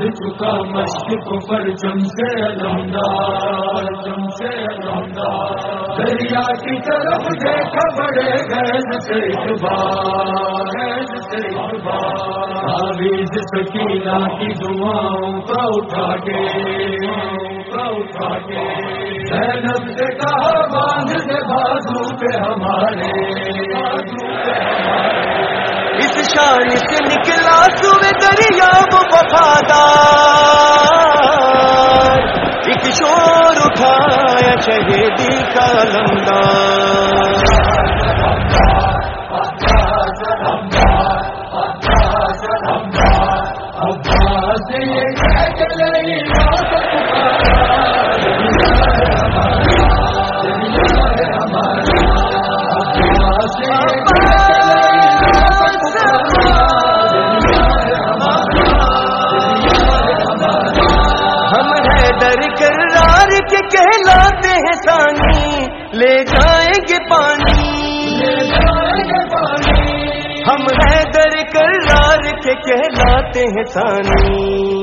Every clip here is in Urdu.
مشق پر جم سے علمدار جم سے علمدار دریا کی طرف دیکھا بڑے گیس سے اخبار گیس سے اخبار حاویز سکینہ کی دعاؤں کا اٹھا کے کا اٹھا کے۔ زینب سے کہا، باندھ سے بازو پہ ہمارے۔ اس شان سے نکلا سوے دریا وفادار۔ ایک شور اٹھایا شہیدی کا لمدار ہم لے جائیں گے پانی۔ ہم ہے در کرار کے کہلاتے ہیں سانی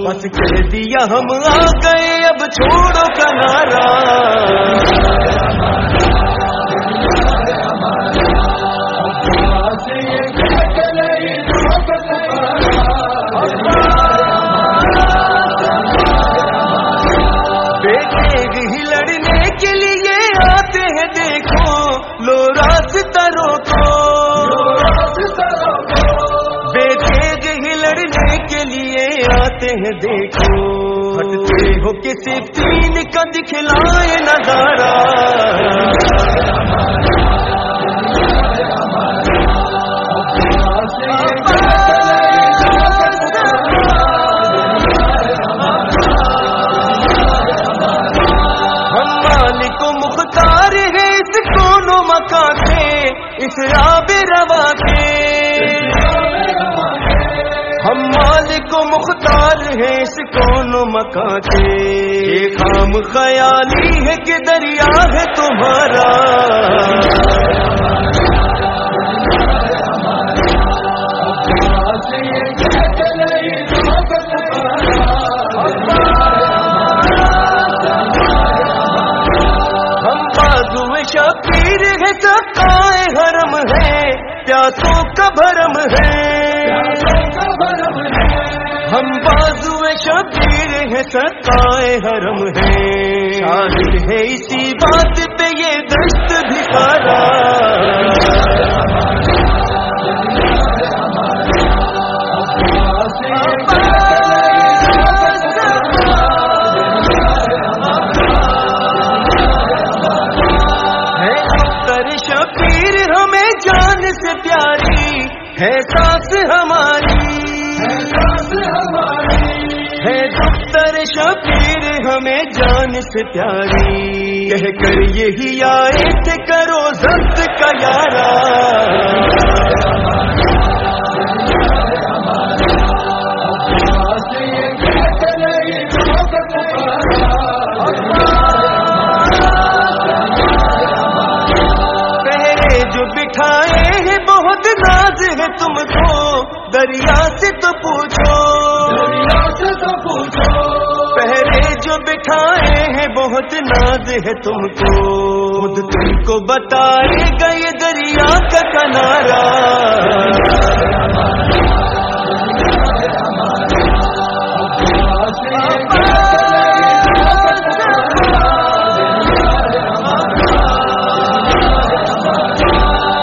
بس کہہ دیا ہم آ گئے۔ آتے ہیں دیکھو۔ ہٹتے ہو کسی تین کا دکھلائے نظارہ۔ ہم مالک مختار ہے اس کونوں مکان سے اس و ہے اس کونوں مکان سے یہ خام خیالی ہے کہ دریا ہے تمہارا۔ ہم بازو شبیر ہے سکائے حرم ہے۔ پیاسوں سکائے حرم ہے۔ شاہد ہے اسی بات پہ یہ دست دختر شبیر ہمیں جان سے پیاری ہے ساس ہماری۔ ہے دختر شبیر ہمیں جان سے پیاری۔ کہہ کر یہی آئے تھے کرو ضبط کا یارا پہرے جو بٹھائے ہیں، بہت ناز ہے تم کو۔ دریا بٹھائے ہیں، بہت ناز ہے تم کو۔ خود تم کو بتائے گا یہ دریا کا کنارا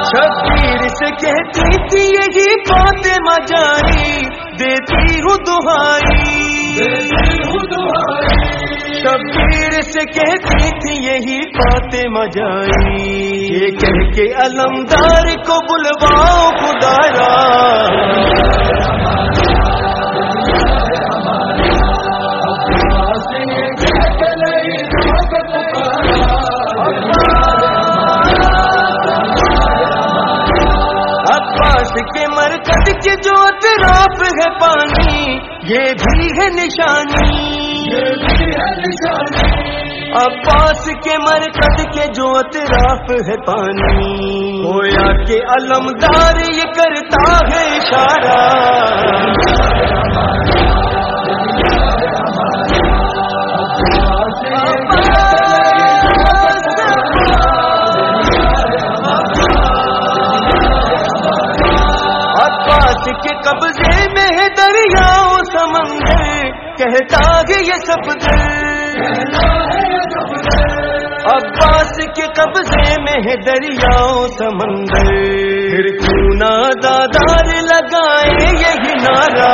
شبیر سے کہتی تھی یہی بات مجاری دیتی ہوں دہائی۔ شبیر سے کہتی تھی یہی بات مجاری یہ کہہ کے علمدار کو بلواؤ خدارا عباس کے مرکز کے جو اطراف ہے پانی یہ بھی ہے نشانی عباس کے مرکز کے جو اطراف ہے پانی۔ ہویا کے علمدار یہ کرتا ہے اشارہ۔ کہتا ہے یہ سب عباس کے قبضے میں ہے دریاؤں سمندر۔ پھر کیوں نہ دادار لگائے یہی نارا